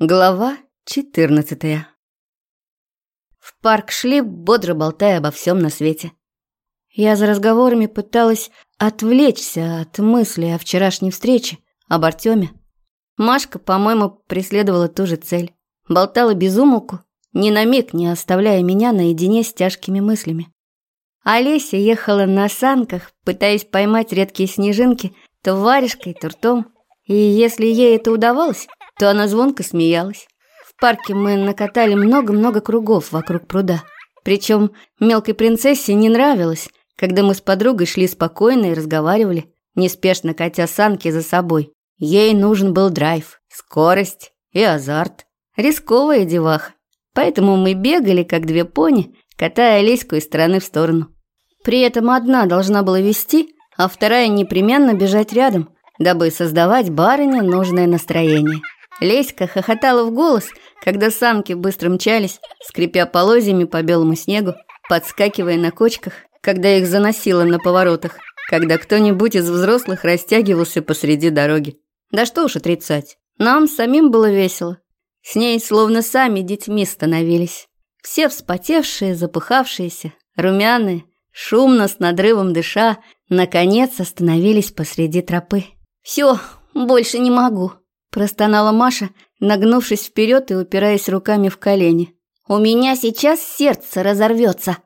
Глава 14 В парк шли, бодро болтая обо всем на свете. Я за разговорами пыталась отвлечься от мысли о вчерашней встрече, об Артеме. Машка, по-моему, преследовала ту же цель. Болтала без умолку, ни на миг не оставляя меня наедине с тяжкими мыслями. Олеся ехала на санках, пытаясь поймать редкие снежинки то варежкой, то ртом. И если ей это удавалось, то она звонко смеялась. В парке мы накатали много-много кругов вокруг пруда. Причем мелкой принцессе не нравилось, когда мы с подругой шли спокойно и разговаривали, неспешно катя санки за собой. Ей нужен был драйв, скорость и азарт. Рисковая деваха. Поэтому мы бегали, как две пони, катая Олеську из стороны в сторону. При этом одна должна была вести, а вторая непременно бежать рядом, дабы создавать барыне нужное настроение. Леська хохотала в голос, когда санки быстро мчались, скрипя полозьями по белому снегу, подскакивая на кочках, когда их заносило на поворотах, когда кто-нибудь из взрослых растягивался посреди дороги. Да что уж отрицать, нам самим было весело. С ней словно сами детьми становились. Все вспотевшие, запыхавшиеся, румяные, шумно с надрывом дыша, наконец остановились посреди тропы. «Все, больше не могу», – простонала Маша, нагнувшись вперед и упираясь руками в колени. «У меня сейчас сердце разорвется».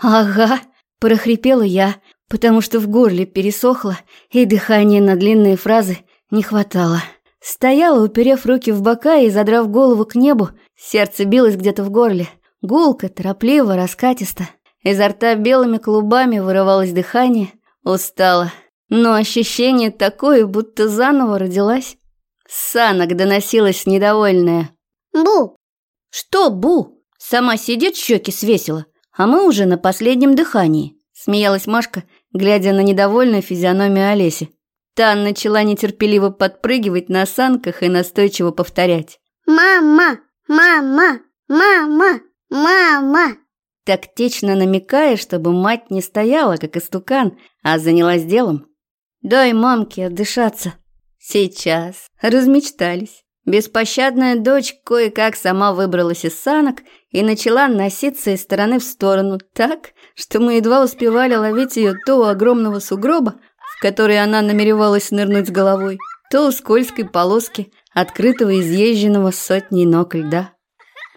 «Ага», – прохрипела я, потому что в горле пересохло, и дыхания на длинные фразы не хватало. Стояла, уперев руки в бока и задрав голову к небу, сердце билось где-то в горле. Гулко, торопливо, раскатисто. Изо рта белыми клубами вырывалось дыхание. Устала. Но ощущение такое, будто заново родилась. С санок доносилась недовольная. «Бу!» «Что Бу?» Сама сидит, щеки свесила, а мы уже на последнем дыхании. Смеялась Машка, глядя на недовольную физиономию Олеси. Та начала нетерпеливо подпрыгивать на санках и настойчиво повторять. «Мама! Мама! Мама! Мама!» Тактично намекая, чтобы мать не стояла, как истукан, а занялась делом. «Дай мамке отдышаться». Сейчас. Размечтались. Беспощадная дочь кое-как сама выбралась из санок и начала носиться из стороны в сторону так, что мы едва успевали ловить ее то у огромного сугроба, в который она намеревалась нырнуть головой, то у скользкой полоски, открытого изъезженного сотней ног льда.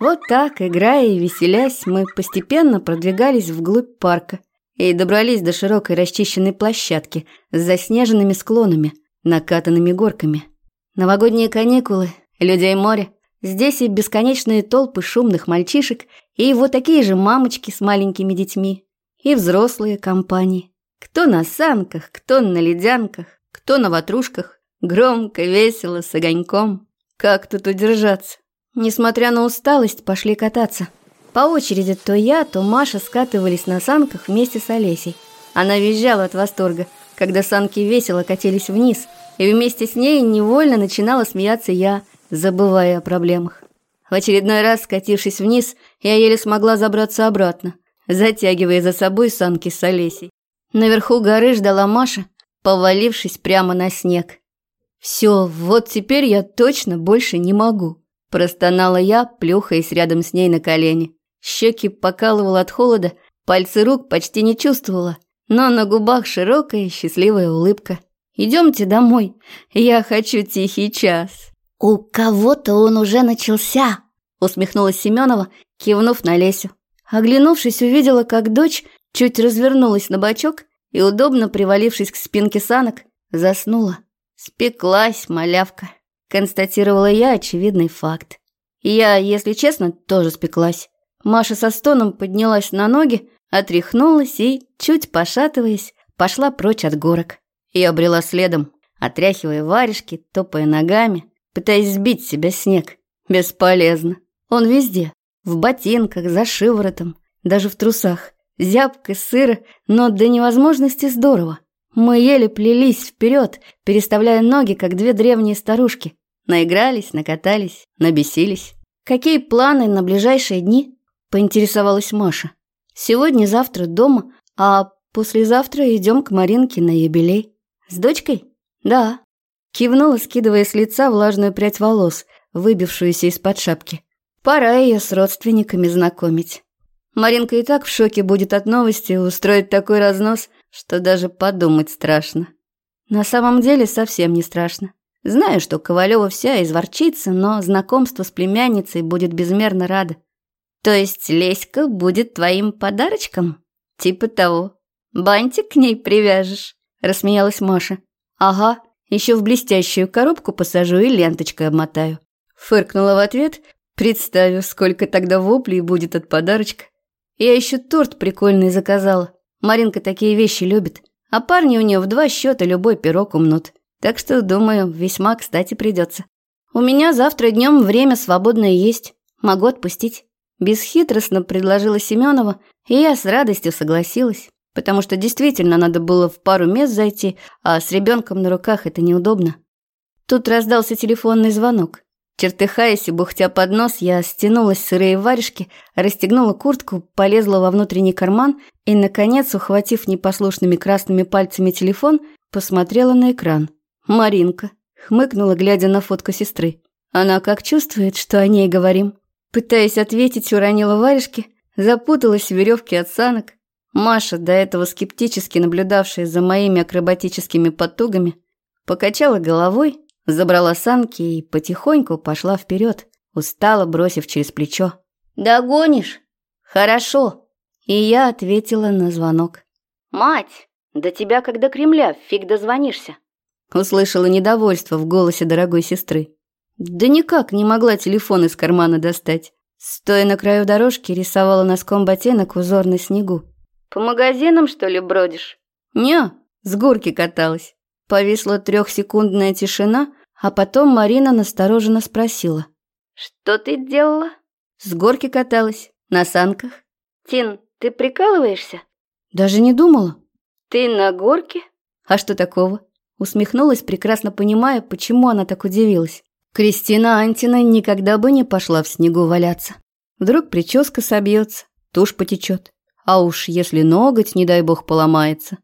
Вот так, играя и веселясь, мы постепенно продвигались вглубь парка и добрались до широкой расчищенной площадки с заснеженными склонами, накатанными горками. Новогодние каникулы, людей море, здесь и бесконечные толпы шумных мальчишек, и вот такие же мамочки с маленькими детьми, и взрослые компании. Кто на санках, кто на ледянках, кто на ватрушках. Громко, весело, с огоньком. Как тут удержаться? Несмотря на усталость, пошли кататься. По очереди то я, то Маша скатывались на санках вместе с Олесей. Она визжала от восторга, когда санки весело катились вниз, и вместе с ней невольно начинала смеяться я, забывая о проблемах. В очередной раз, скатившись вниз, я еле смогла забраться обратно, затягивая за собой санки с Олесей. Наверху горы ждала Маша, повалившись прямо на снег. «Все, вот теперь я точно больше не могу», – простонала я, плюхаясь рядом с ней на колени. Щеки покалывало от холода, пальцы рук почти не чувствовала, но на губах широкая счастливая улыбка. «Идемте домой, я хочу тихий час». «У кого-то он уже начался», – усмехнулась Семенова, кивнув на Лесю. Оглянувшись, увидела, как дочь чуть развернулась на бочок и, удобно привалившись к спинке санок, заснула. «Спеклась, малявка», — констатировала я очевидный факт. Я, если честно, тоже спеклась. Маша со стоном поднялась на ноги, отряхнулась и, чуть пошатываясь, пошла прочь от горок. И обрела следом, отряхивая варежки, топая ногами, пытаясь сбить себя снег. Бесполезно. Он везде. В ботинках, за шиворотом, даже в трусах. Зябко, сыро, но до невозможности здорово. Мы еле плелись вперед, переставляя ноги, как две древние старушки. Наигрались, накатались, набесились. «Какие планы на ближайшие дни?» – поинтересовалась Маша. «Сегодня-завтра дома, а послезавтра идем к Маринке на юбилей». «С дочкой?» «Да». Кивнула, скидывая с лица влажную прядь волос, выбившуюся из-под шапки. Пора ее с родственниками знакомить. Маринка и так в шоке будет от новости и устроит такой разнос, что даже подумать страшно. На самом деле совсем не страшно. Знаю, что Ковалева вся изворчится, но знакомство с племянницей будет безмерно рада. То есть Леська будет твоим подарочком? Типа того. Бантик к ней привяжешь? Рассмеялась Маша. Ага, еще в блестящую коробку посажу и ленточкой обмотаю. Фыркнула в ответ, представив, сколько тогда воплей будет от подарочка. Я еще торт прикольный заказала. Маринка такие вещи любит. А парни у нее в два счета любой пирог умнут. Так что, думаю, весьма кстати придется. У меня завтра днем время свободное есть. Могу отпустить. Бесхитростно предложила Семенова, и я с радостью согласилась, потому что действительно надо было в пару мест зайти, а с ребенком на руках это неудобно. Тут раздался телефонный звонок. Чертыхаясь и бухтя под нос, я стянула сырые варежки, расстегнула куртку, полезла во внутренний карман и, наконец, ухватив непослушными красными пальцами телефон, посмотрела на экран. Маринка. Хмыкнула, глядя на фотку сестры. Она как чувствует, что о ней говорим. Пытаясь ответить, уронила варежки, запуталась в веревке от санок. Маша, до этого скептически наблюдавшая за моими акробатическими потугами, покачала головой, забрала санки и потихоньку пошла вперед, устало бросив через плечо. «Догонишь? Хорошо!» И я ответила на звонок. «Мать, до тебя, до Кремля, фиг дозвонишься!» Услышала недовольство в голосе дорогой сестры. Да никак не могла телефон из кармана достать. Стоя на краю дорожки, рисовала носком ботинок узор на снегу. «По магазинам, что ли, бродишь?» «Не, с горки каталась». Повисла трехсекундная тишина, а потом Марина настороженно спросила. «Что ты делала?» «С горки каталась, на санках». «Тин, ты прикалываешься?» «Даже не думала». «Ты на горке?» «А что такого?» Усмехнулась, прекрасно понимая, почему она так удивилась. Кристина Антина никогда бы не пошла в снегу валяться. Вдруг прическа собьется, тушь потечет. А уж если ноготь, не дай бог, поломается.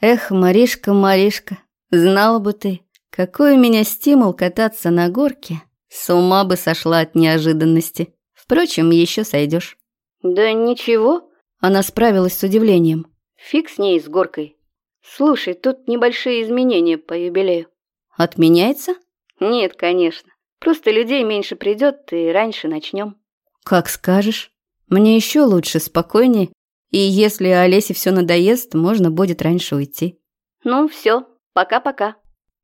Эх, Маришка, Маришка, знала бы ты, какой у меня стимул кататься на горке. С ума бы сошла от неожиданности. Впрочем, еще сойдешь. Да ничего, она справилась с удивлением. Фиг с ней, с горкой. Слушай, тут небольшие изменения по юбилею. Отменяется? Нет, конечно. Просто людей меньше придет, и раньше начнем. Как скажешь. Мне еще лучше, спокойнее. И если Олесе все надоест, можно будет раньше уйти. Ну, все, пока-пока.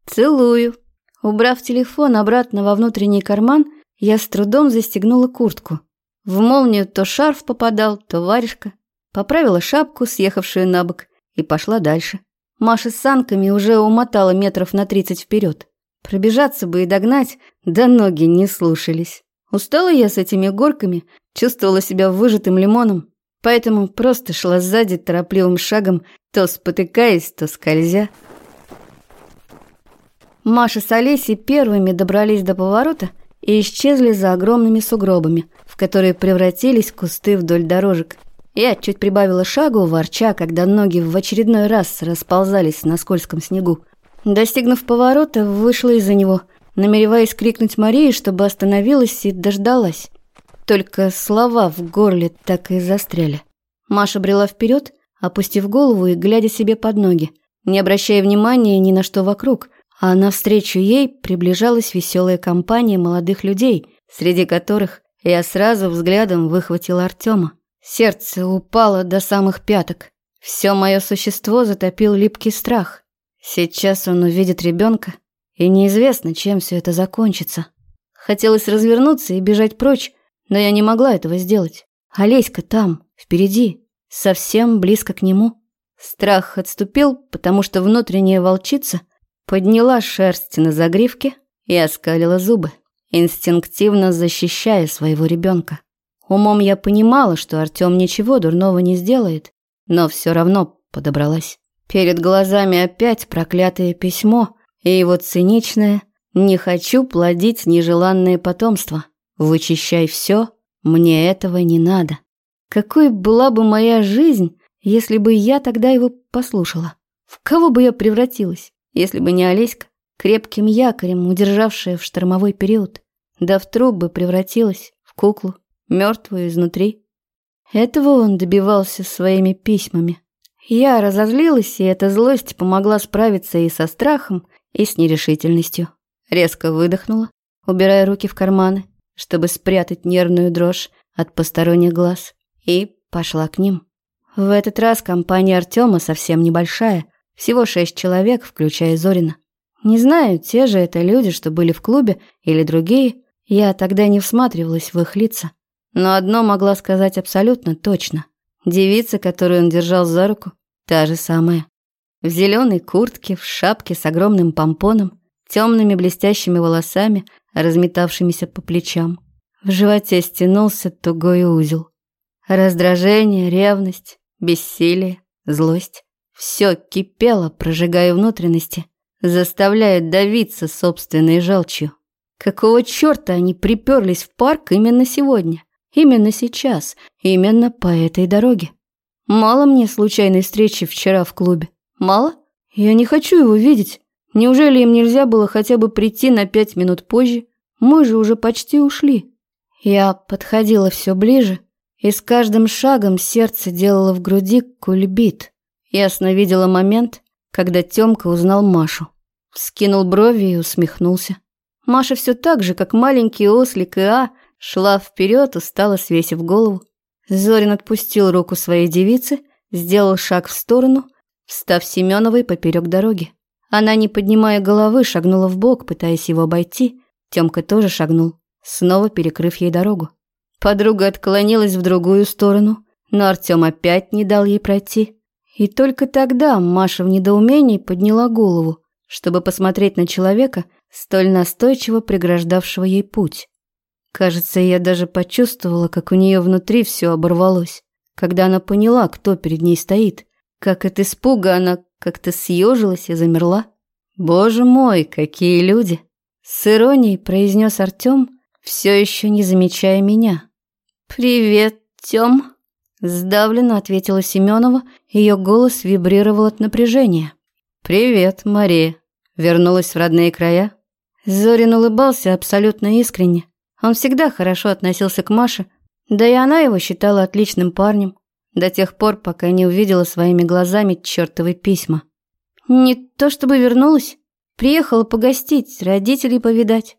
Целую. Убрав телефон обратно во внутренний карман, я с трудом застегнула куртку. В молнию то шарф попадал, то варежка. Поправила шапку, съехавшую на бок, и пошла дальше. Маша с санками уже умотала метров на тридцать вперед. Пробежаться бы и догнать, да ноги не слушались. Устала я с этими горками, чувствовала себя выжатым лимоном, поэтому просто шла сзади торопливым шагом, то спотыкаясь, то скользя. Маша с Олесей первыми добрались до поворота и исчезли за огромными сугробами, в которые превратились кусты вдоль дорожек. Я чуть прибавила шагу, ворча, когда ноги в очередной раз расползались на скользком снегу. Достигнув поворота, вышла из-за него, намереваясь крикнуть Марии, чтобы остановилась и дождалась. Только слова в горле так и застряли. Маша брела вперед, опустив голову и глядя себе под ноги, не обращая внимания ни на что вокруг, а навстречу ей приближалась веселая компания молодых людей, среди которых я сразу взглядом выхватила Артема. Сердце упало до самых пяток. Все мое существо затопил липкий страх. Сейчас он увидит ребенка, и неизвестно, чем все это закончится. Хотелось развернуться и бежать прочь, но я не могла этого сделать. Олеська там, впереди, совсем близко к нему. Страх отступил, потому что внутренняя волчица подняла шерсть на загривке и оскалила зубы, инстинктивно защищая своего ребенка. Умом я понимала, что Артём ничего дурного не сделает, но все равно подобралась. Перед глазами опять проклятое письмо и его циничное «Не хочу плодить нежеланное потомство. Вычищай все, мне этого не надо». Какой была бы моя жизнь, если бы я тогда его послушала? В кого бы я превратилась, если бы не Олеська, крепким якорем, удержавшая в штормовой период? да в труп бы превратилась, в куклу, мертвую изнутри. Этого он добивался своими письмами. Я разозлилась, и эта злость помогла справиться и со страхом, и с нерешительностью. Резко выдохнула, убирая руки в карманы, чтобы спрятать нервную дрожь от посторонних глаз, и пошла к ним. В этот раз компания Артема совсем небольшая, всего шесть человек, включая Зорина. Не знаю, те же это люди, что были в клубе, или другие, я тогда не всматривалась в их лица. Но одно могла сказать абсолютно точно. Девица, которую он держал за руку, та же самая. В зеленой куртке, в шапке с огромным помпоном, темными блестящими волосами, разметавшимися по плечам. В животе стянулся тугой узел. Раздражение, ревность, бессилие, злость. Все кипело, прожигая внутренности, заставляя давиться собственной желчью. Какого черта они приперлись в парк именно сегодня? Именно сейчас, именно по этой дороге. Мало мне случайной встречи вчера в клубе. Мало? Я не хочу его видеть. Неужели им нельзя было хотя бы прийти на пять минут позже? Мы же уже почти ушли. Я подходила все ближе, и с каждым шагом сердце делало в груди кульбит. Ясно видела момент, когда Тёмка узнал Машу. Скинул брови и усмехнулся. Маша все так же, как маленький ослик и А, шла вперед, устало свесив голову. Зорин отпустил руку своей девицы, сделал шаг в сторону, встав Семеновой поперек дороги. Она, не поднимая головы, шагнула в бок, пытаясь его обойти. Тёмка тоже шагнул, снова перекрыв ей дорогу. Подруга отклонилась в другую сторону, но Артём опять не дал ей пройти. И только тогда Маша в недоумении подняла голову, чтобы посмотреть на человека, столь настойчиво преграждавшего ей путь. Кажется, я даже почувствовала, как у нее внутри все оборвалось, когда она поняла, кто перед ней стоит. Как от испуга она как-то съежилась и замерла. «Боже мой, какие люди!» С иронией произнес Артем, все еще не замечая меня. «Привет, Тем!» Сдавленно ответила Семенова, ее голос вибрировал от напряжения. «Привет, Мария!» Вернулась в родные края. Зорин улыбался абсолютно искренне. Он всегда хорошо относился к Маше, да и она его считала отличным парнем, до тех пор, пока не увидела своими глазами чертовы письма. Не то чтобы вернулась, приехала погостить, родителей повидать.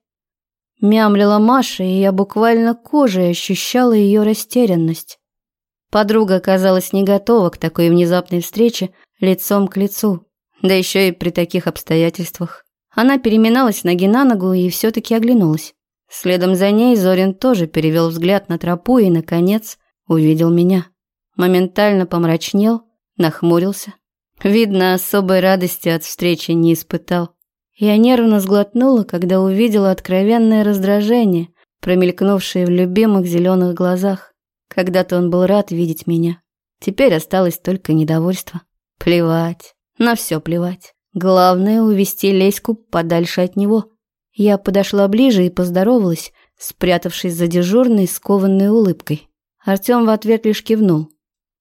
Мямлила Маша, и я буквально кожей ощущала ее растерянность. Подруга оказалась не готова к такой внезапной встрече лицом к лицу, да еще и при таких обстоятельствах. Она переминалась ноги на ногу и все-таки оглянулась. Следом за ней Зорин тоже перевел взгляд на тропу и, наконец, увидел меня. Моментально помрачнел, нахмурился. Видно, особой радости от встречи не испытал. Я нервно сглотнула, когда увидела откровенное раздражение, промелькнувшее в любимых зеленых глазах. Когда-то он был рад видеть меня. Теперь осталось только недовольство. Плевать, на все плевать. Главное увести Леську подальше от него. Я подошла ближе и поздоровалась, спрятавшись за дежурной, скованной улыбкой. Артём в ответ лишь кивнул,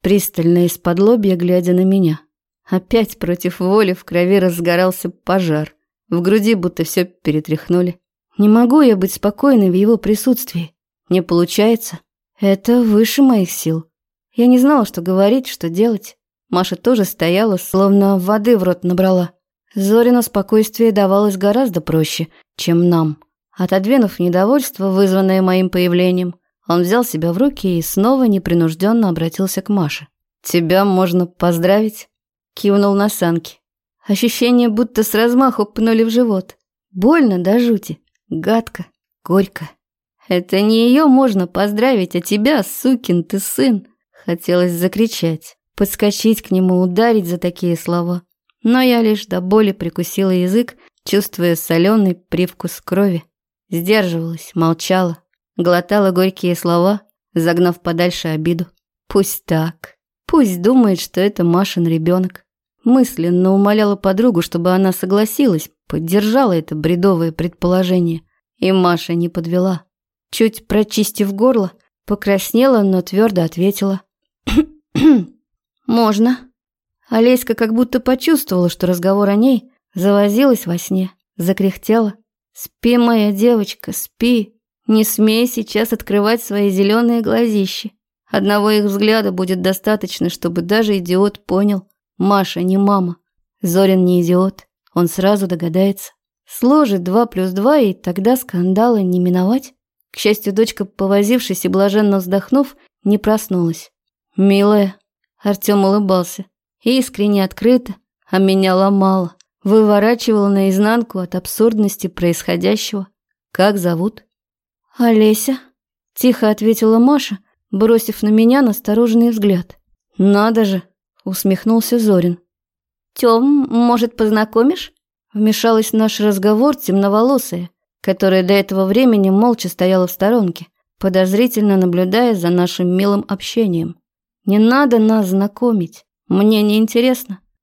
пристально из-под лобья глядя на меня. Опять против воли в крови разгорался пожар. В груди будто все перетряхнули. Не могу я быть спокойной в его присутствии. Не получается. Это выше моих сил. Я не знала, что говорить, что делать. Маша тоже стояла, словно воды в рот набрала. Зорина спокойствие давалось гораздо проще, чем нам. Отодвинув недовольство, вызванное моим появлением, он взял себя в руки и снова непринужденно обратился к Маше. «Тебя можно поздравить?» Кивнул на санки. Ощущение, будто с размаху пнули в живот. Больно до жути. Гадко. Горько. Это не ее можно поздравить, а тебя, сукин ты сын. Хотелось закричать, подскочить к нему, ударить за такие слова но я лишь до боли прикусила язык, чувствуя соленый привкус крови. Сдерживалась, молчала, глотала горькие слова, загнав подальше обиду. Пусть так. Пусть думает, что это Машин ребенок. Мысленно умоляла подругу, чтобы она согласилась, поддержала это бредовое предположение. И Маша не подвела. Чуть прочистив горло, покраснела, но твердо ответила. «Можно». Олеська как будто почувствовала, что разговор о ней завозилась во сне, закряхтела. «Спи, моя девочка, спи!» Не смей сейчас открывать свои зеленые глазищи. Одного их взгляда будет достаточно, чтобы даже идиот понял. Маша не мама. Зорин не идиот. Он сразу догадается. Сложит два плюс два, и тогда скандала не миновать. К счастью, дочка, повозившись и блаженно вздохнув, не проснулась. «Милая», — Артем улыбался, искренне открыто, а меня ломало, выворачивало наизнанку от абсурдности происходящего. «Как зовут?» «Олеся», — тихо ответила Маша, бросив на меня настороженный взгляд. «Надо же!» — усмехнулся Зорин. «Тём, может, познакомишь?» Вмешалась в наш разговор темноволосая, которая до этого времени молча стояла в сторонке, подозрительно наблюдая за нашим милым общением. «Не надо нас знакомить, мне не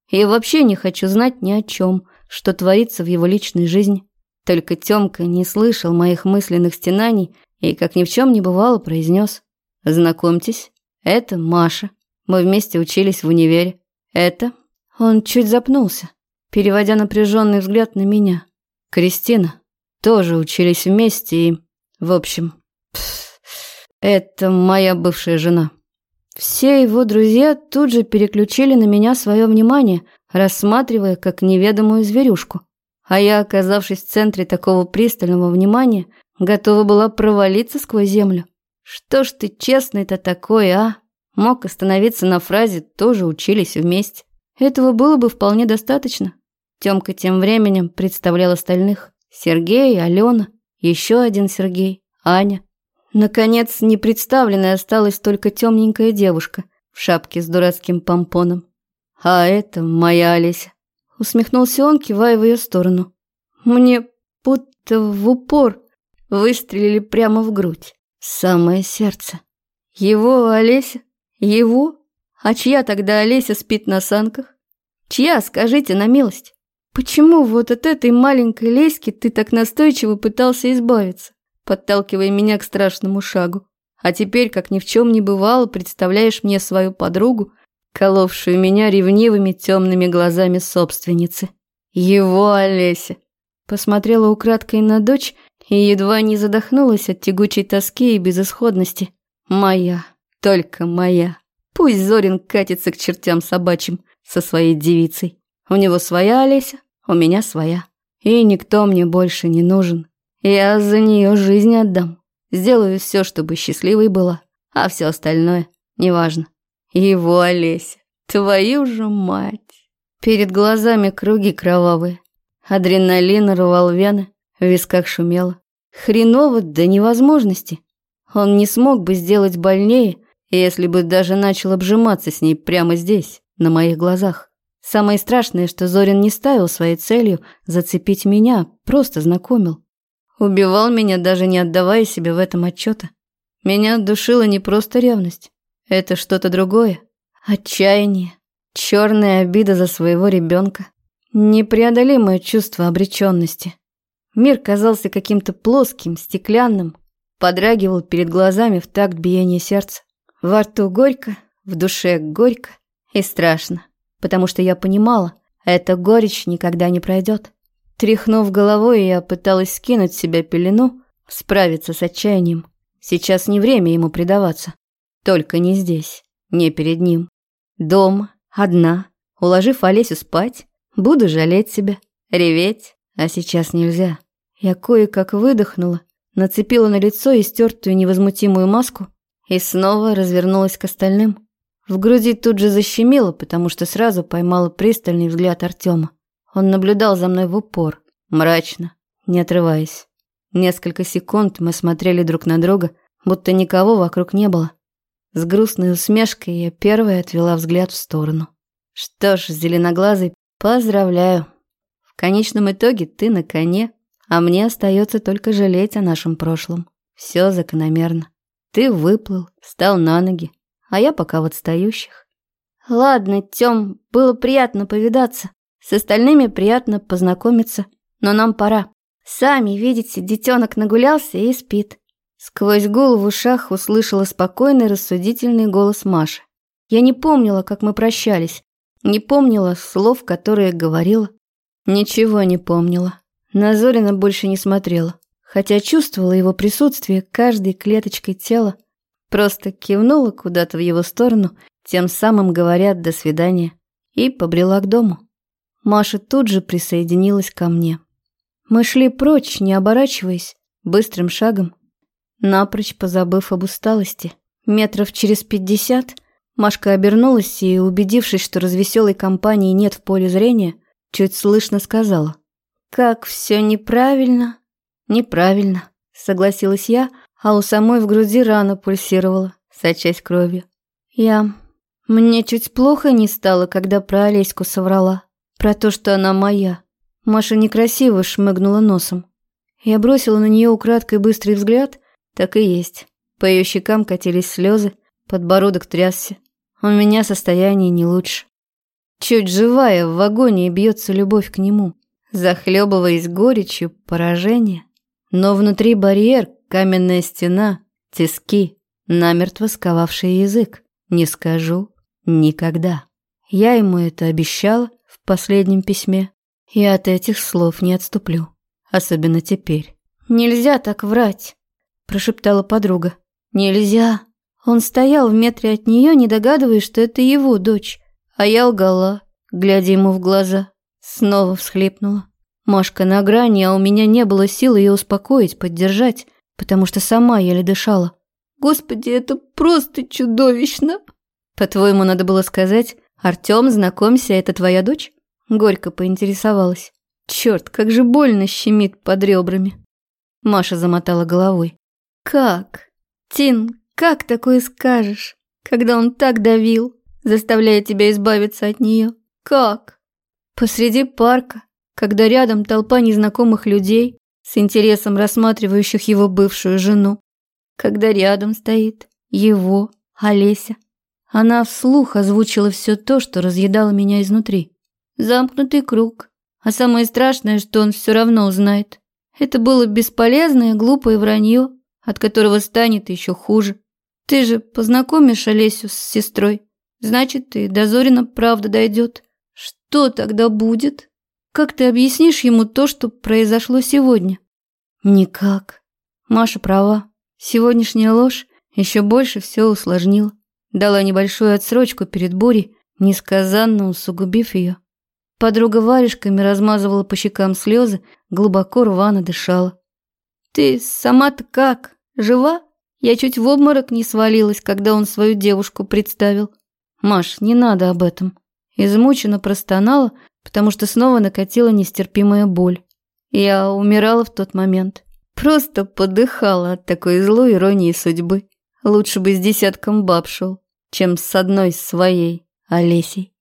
Я вообще не хочу знать ни о чем, что творится в его личной жизни». Только Тёмка не слышал моих мысленных стенаний и, как ни в чем не бывало, произнес. Знакомьтесь, это Маша. Мы вместе учились в универе. Это... Он чуть запнулся, переводя напряженный взгляд на меня. Кристина. Тоже учились вместе и... В общем... Пф, это моя бывшая жена. Все его друзья тут же переключили на меня свое внимание, рассматривая как неведомую зверюшку. А я, оказавшись в центре такого пристального внимания, готова была провалиться сквозь землю. Что ж ты честный-то такой, а? Мог остановиться на фразе «тоже учились вместе». Этого было бы вполне достаточно. Тёмка тем временем представлял остальных. Сергей, Алена, еще один Сергей, Аня. Наконец, непредставленной осталась только темненькая девушка в шапке с дурацким помпоном. «А это моя Олеся», — усмехнулся он, кивая в ее сторону. «Мне будто в упор выстрелили прямо в грудь самое сердце. Его Олеся? Его? А чья тогда Олеся спит на санках? Чья, скажите на милость? Почему вот от этой маленькой Леськи ты так настойчиво пытался избавиться, подталкивая меня к страшному шагу? А теперь, как ни в чем не бывало, представляешь мне свою подругу, коловшую меня ревнивыми темными глазами собственницы. Его Олеся. Посмотрела украдкой на дочь и едва не задохнулась от тягучей тоски и безысходности. Моя, только моя. Пусть Зорин катится к чертям собачьим со своей девицей. У него своя Олеся, у меня своя. И никто мне больше не нужен. Я за нее жизнь отдам. Сделаю все, чтобы счастливой была, а все остальное неважно. Его Олеся, твою же мать. Перед глазами круги кровавые. Адреналин рвал вены, в висках шумело. Хреново до невозможности. Он не смог бы сделать больнее, если бы даже начал обжиматься с ней прямо здесь, на моих глазах. Самое страшное, что Зорин не ставил своей целью зацепить меня, просто знакомил. Убивал меня, даже не отдавая себе в этом отчета. Меня душила не просто ревность. Это что-то другое. Отчаяние. Черная обида за своего ребенка. Непреодолимое чувство обреченности. Мир казался каким-то плоским, стеклянным, подрагивал перед глазами в такт биения сердца. Во рту горько, в душе горько и страшно, потому что я понимала, эта горечь никогда не пройдет. Тряхнув головой, я пыталась скинуть с себя пелену, справиться с отчаянием. Сейчас не время ему предаваться. Только не здесь, не перед ним. Дома, одна, уложив Олесю спать, буду жалеть себя, реветь, а сейчас нельзя. Я кое-как выдохнула, нацепила на лицо истертую невозмутимую маску и снова развернулась к остальным. В груди тут же защемило, потому что сразу поймала пристальный взгляд Артема. Он наблюдал за мной в упор, мрачно, не отрываясь. Несколько секунд мы смотрели друг на друга, будто никого вокруг не было. С грустной усмешкой я первая отвела взгляд в сторону. Что ж, зеленоглазый, поздравляю. В конечном итоге ты на коне, а мне остается только жалеть о нашем прошлом. Все закономерно. Ты выплыл, встал на ноги, а я пока в отстающих. Ладно, Тём, было приятно повидаться. С остальными приятно познакомиться, но нам пора. Сами видите, детенок нагулялся и спит. Сквозь гул в ушах услышала спокойный рассудительный голос Маши. Я не помнила, как мы прощались, не помнила слов, которые говорила. Ничего не помнила. На Зорина больше не смотрела. хотя чувствовала его присутствие каждой клеточкой тела. Просто кивнула куда-то в его сторону, тем самым говоря «до свидания», и побрела к дому. Маша тут же присоединилась ко мне. Мы шли прочь, не оборачиваясь, быстрым шагом, напрочь позабыв об усталости. Метров через пятьдесят Машка обернулась и, убедившись, что развеселой компании нет в поле зрения, чуть слышно сказала. «Как все неправильно!» «Неправильно», — согласилась я, а у самой в груди рана пульсировала, сочась кровью. «Я... Мне чуть плохо не стало, когда про Олеську соврала. Про то, что она моя. Маша некрасиво шмыгнула носом. Я бросила на нее украдкой быстрый взгляд. Так и есть. По ее щекам катились слезы, подбородок трясся. У меня состояние не лучше. Чуть живая в вагоне бьется любовь к нему, захлебываясь горечью поражения. Но внутри барьер, каменная стена, тиски, намертво сковавший язык. Не скажу никогда. Я ему это обещала последнем письме, и от этих слов не отступлю, особенно теперь. «Нельзя так врать», – прошептала подруга. «Нельзя». Он стоял в метре от нее, не догадываясь, что это его дочь. А я лгала, глядя ему в глаза. Снова всхлипнула. Машка на грани, а у меня не было сил ее успокоить, поддержать, потому что сама еле дышала. «Господи, это просто чудовищно!» «По-твоему, надо было сказать, Артем, знакомься, это твоя дочь?» Горько поинтересовалась. «Черт, как же больно щемит под ребрами!» Маша замотала головой. «Как? Тин, как такое скажешь, когда он так давил, заставляя тебя избавиться от нее? Как? Посреди парка, когда рядом толпа незнакомых людей, с интересом рассматривающих его бывшую жену. Когда рядом стоит его, Олеся. Она вслух озвучила все то, что разъедало меня изнутри. Замкнутый круг. А самое страшное, что он все равно узнает. Это было бесполезное, глупое вранье, от которого станет еще хуже. Ты же познакомишь Олесю с сестрой. Значит, и до Зорина правда дойдет. Что тогда будет? Как ты объяснишь ему то, что произошло сегодня? Никак. Маша права. Сегодняшняя ложь еще больше все усложнила. Дала небольшую отсрочку перед бурей, несказанно усугубив ее. Подруга варежками размазывала по щекам слезы, глубоко рвано дышала. «Ты сама-то как? Жива? Я чуть в обморок не свалилась, когда он свою девушку представил. Маш, не надо об этом». Измученно простонала, потому что снова накатила нестерпимая боль. Я умирала в тот момент. Просто подыхала от такой злой иронии судьбы. Лучше бы с десятком баб шел, чем с одной своей, Олесей.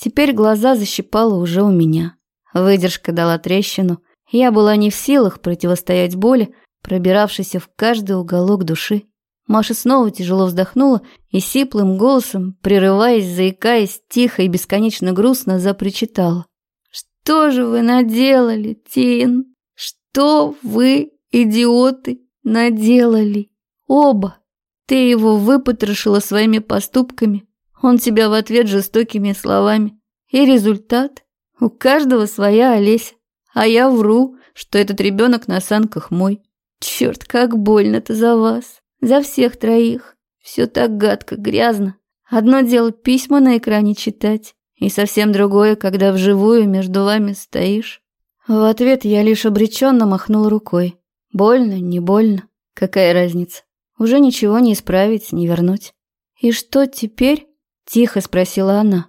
Теперь глаза защипало уже у меня. Выдержка дала трещину. Я была не в силах противостоять боли, пробиравшейся в каждый уголок души. Маша снова тяжело вздохнула и сиплым голосом, прерываясь, заикаясь, тихо и бесконечно грустно запричитала. «Что же вы наделали, Тин? Что вы, идиоты, наделали? Оба! Ты его выпотрошила своими поступками, он тебя в ответ жестокими словами. И результат? У каждого своя Олеся. А я вру, что этот ребенок на санках мой. Черт, как больно-то за вас. За всех троих. Все так гадко, грязно. Одно дело письма на экране читать, и совсем другое, когда вживую между вами стоишь. В ответ я лишь обреченно махнул рукой. Больно, не больно. Какая разница? Уже ничего не исправить, не вернуть. «И что теперь?» – тихо спросила она.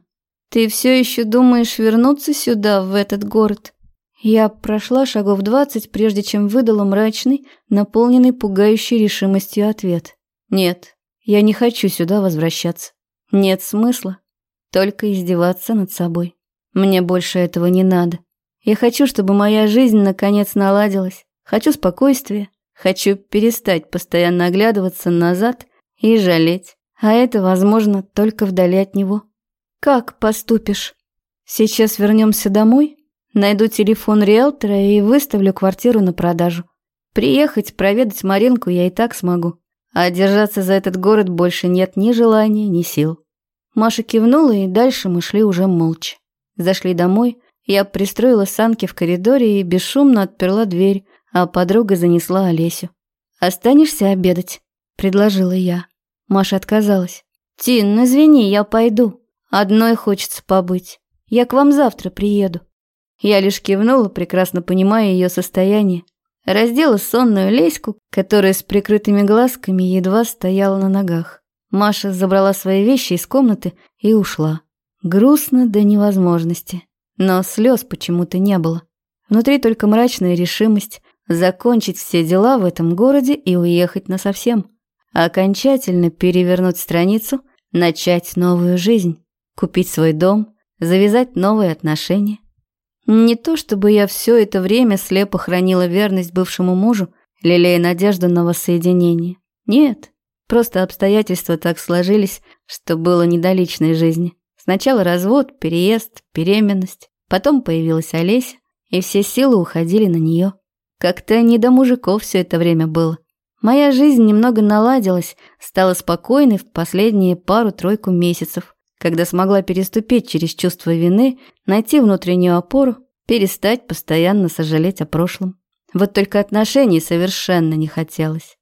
«Ты все еще думаешь вернуться сюда, в этот город?» Я прошла шагов двадцать, прежде чем выдала мрачный, наполненный пугающей решимостью ответ. Нет, я не хочу сюда возвращаться. Нет смысла. Только издеваться над собой. Мне больше этого не надо. Я хочу, чтобы моя жизнь наконец наладилась. Хочу спокойствия. Хочу перестать постоянно оглядываться назад и жалеть. А это возможно только вдали от него. Как поступишь? Сейчас вернемся домой? Найду телефон риэлтора и выставлю квартиру на продажу. Приехать, проведать Маринку я и так смогу. А держаться за этот город больше нет ни желания, ни сил. Маша кивнула, и дальше мы шли уже молча. Зашли домой, я пристроила санки в коридоре и бесшумно отперла дверь, а подруга занесла Олесю. «Останешься обедать?» – предложила я. Маша отказалась. «Тин, ну извини, я пойду. Одной хочется побыть. Я к вам завтра приеду». Я лишь кивнула, прекрасно понимая ее состояние. Раздела сонную леську, которая с прикрытыми глазками едва стояла на ногах. Маша забрала свои вещи из комнаты и ушла. Грустно до невозможности. Но слез почему-то не было. Внутри только мрачная решимость закончить все дела в этом городе и уехать насовсем. Окончательно перевернуть страницу, начать новую жизнь, купить свой дом, завязать новые отношения. Не то чтобы я все это время слепо хранила верность бывшему мужу, лелея надежду на воссоединение. Нет, просто обстоятельства так сложились, что было не до личной жизни. Сначала развод, переезд, беременность, потом появилась Олеся, и все силы уходили на нее. Как-то не до мужиков все это время было. Моя жизнь немного наладилась, стала спокойной в последние пару-тройку месяцев когда смогла переступить через чувство вины, найти внутреннюю опору, перестать постоянно сожалеть о прошлом. Вот только отношений совершенно не хотелось.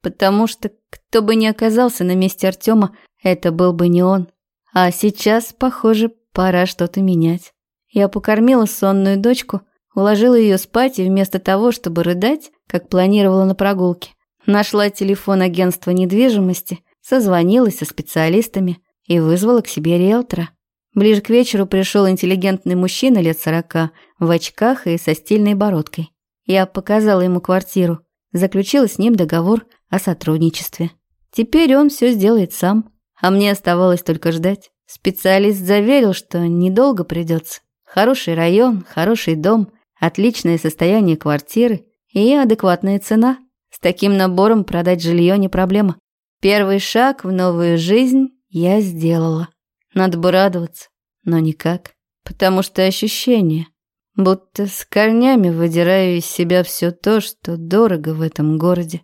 Потому что кто бы ни оказался на месте Артема, это был бы не он. А сейчас, похоже, пора что-то менять. Я покормила сонную дочку, уложила ее спать и вместо того, чтобы рыдать, как планировала на прогулке, нашла телефон агентства недвижимости, созвонилась со специалистами, и вызвала к себе риэлтора. Ближе к вечеру пришел интеллигентный мужчина лет сорока, в очках и со стильной бородкой. Я показала ему квартиру, заключила с ним договор о сотрудничестве. Теперь он все сделает сам, а мне оставалось только ждать. Специалист заверил, что недолго придется. Хороший район, хороший дом, отличное состояние квартиры и адекватная цена. С таким набором продать жилье не проблема. Первый шаг в новую жизнь я сделала. Надо бы радоваться, но никак. Потому что ощущение, будто с корнями выдираю из себя все то, что дорого в этом городе.